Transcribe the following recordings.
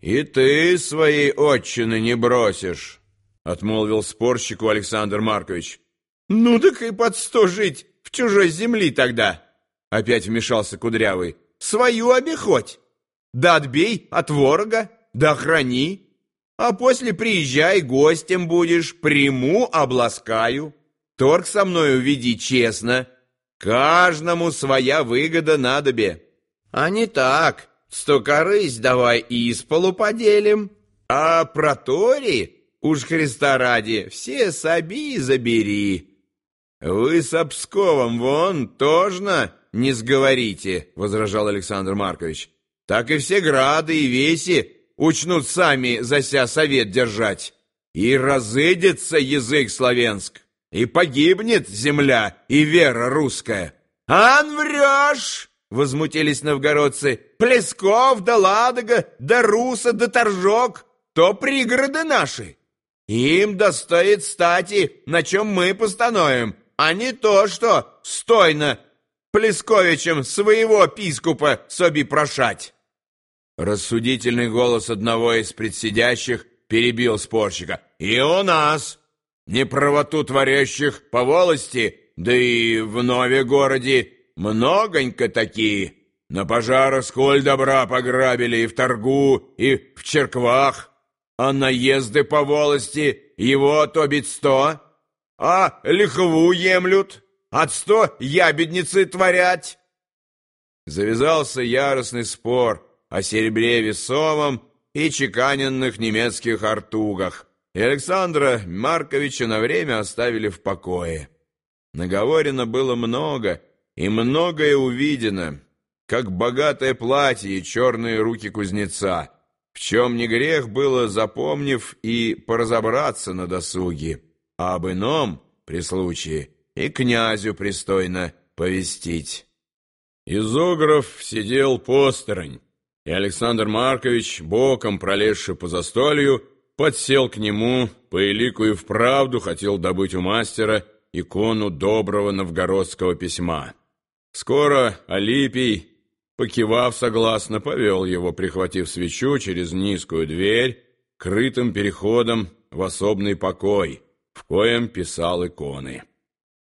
«И ты своей отчины не бросишь», — отмолвил спорщику Александр Маркович. «Ну так и под сто жить в чужой земли тогда», — опять вмешался Кудрявый. «Свою обиходь. Да отбей от ворога, да храни. А после приезжай, гостем будешь, приму, обласкаю. Торг со мною веди честно. Каждому своя выгода надобе. А не так, сто корысть давай и из полу поделим. А про Тори, уж Христа ради, все соби забери. Вы с Обсковом вон тожно не сговорите, возражал Александр Маркович. Так и все грады и веси учнут сами за ся совет держать. И разыдется язык славянск, и погибнет земля и вера русская. «Ан врешь!» — возмутились новгородцы. «Плесков да Ладога, да Руса да Торжок — то пригороды наши. Им достоит стати, на чем мы постановим, а не то, что стойно Плесковичем своего пискупа соби прошать». Рассудительный голос одного из предсидящих перебил спорщика. «И у нас, неправоту творящих по волости, да и в Нове городе, многонько такие. На пожарах сколь добра пограбили и в торгу, и в черквах, а наезды по волости его тобит сто, а лихву емлют, от сто ябедницы творять». Завязался яростный спор — о серебре весомом и чеканенных немецких артугах, и Александра Марковича на время оставили в покое. Наговорено было много, и многое увидено, как богатое платье и черные руки кузнеца, в чем не грех было, запомнив и поразобраться на досуге, а об ином, при случае, и князю пристойно повестить. Изогров сидел посторонь, и Александр Маркович, боком пролезший по застолью, подсел к нему, по элику и вправду хотел добыть у мастера икону доброго новгородского письма. Скоро Алипий, покивав согласно, повел его, прихватив свечу через низкую дверь, крытым переходом в особный покой, в коем писал иконы.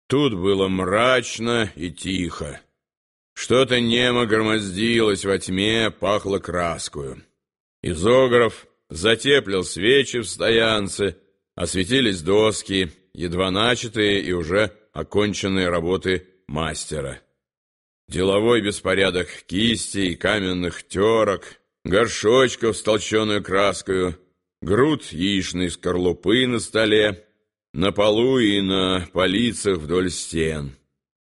Тут было мрачно и тихо. Что-то немо громоздилось во тьме, пахло краскую. Изограф затеплил свечи в стоянце, осветились доски, едва начатые и уже оконченные работы мастера. Деловой беспорядок кистей, каменных терок, горшочков с толченую краскою, груд яичной скорлупы на столе, на полу и на полицах вдоль стен.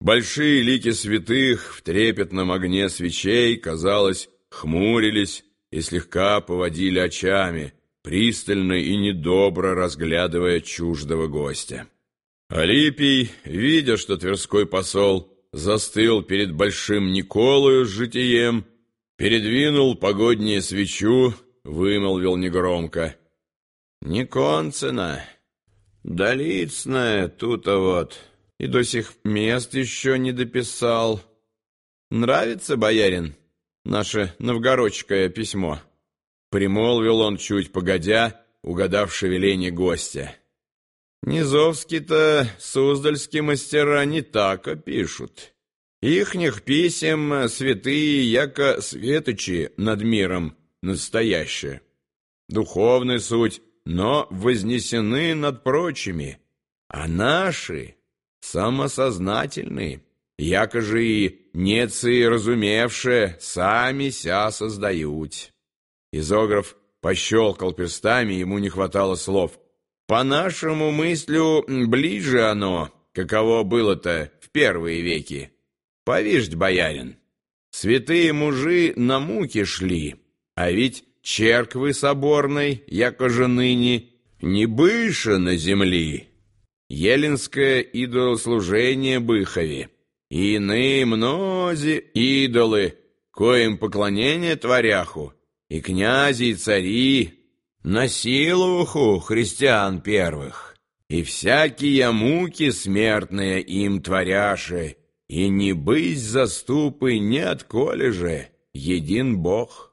Большие лики святых в трепетном огне свечей, казалось, хмурились и слегка поводили очами, пристально и недобро разглядывая чуждого гостя. Алипий, видя, что Тверской посол застыл перед большим Николою с житием, передвинул погоднее свечу, вымолвил негромко. «Никонцина, Долицная тут-то вот» и до сих мест еще не дописал. Нравится, боярин, наше новгородское письмо?» Примолвил он чуть погодя, угадав шевеление гостя. «Низовский-то суздальские мастера не так пишут. Ихних писем святые яко светочи над миром настоящие. Духовная суть, но вознесены над прочими, а наши...» самосознательные, якоже и нецы разумевшие, сами ся создают. Изограф пощелкал перстами, ему не хватало слов. По нашему мыслю, ближе оно, каково было-то в первые веки. Повиждь, боярин, святые мужи на муки шли, а ведь черквы соборной, якоже ныне, не быше на земли, еленское идолослужение Быхове, и иные мнози идолы, коим поклонение творяху, и князи, и цари, на силуху христиан первых, и всякие муки смертные им творяши, и не быть заступы ни отколи же, един Бог».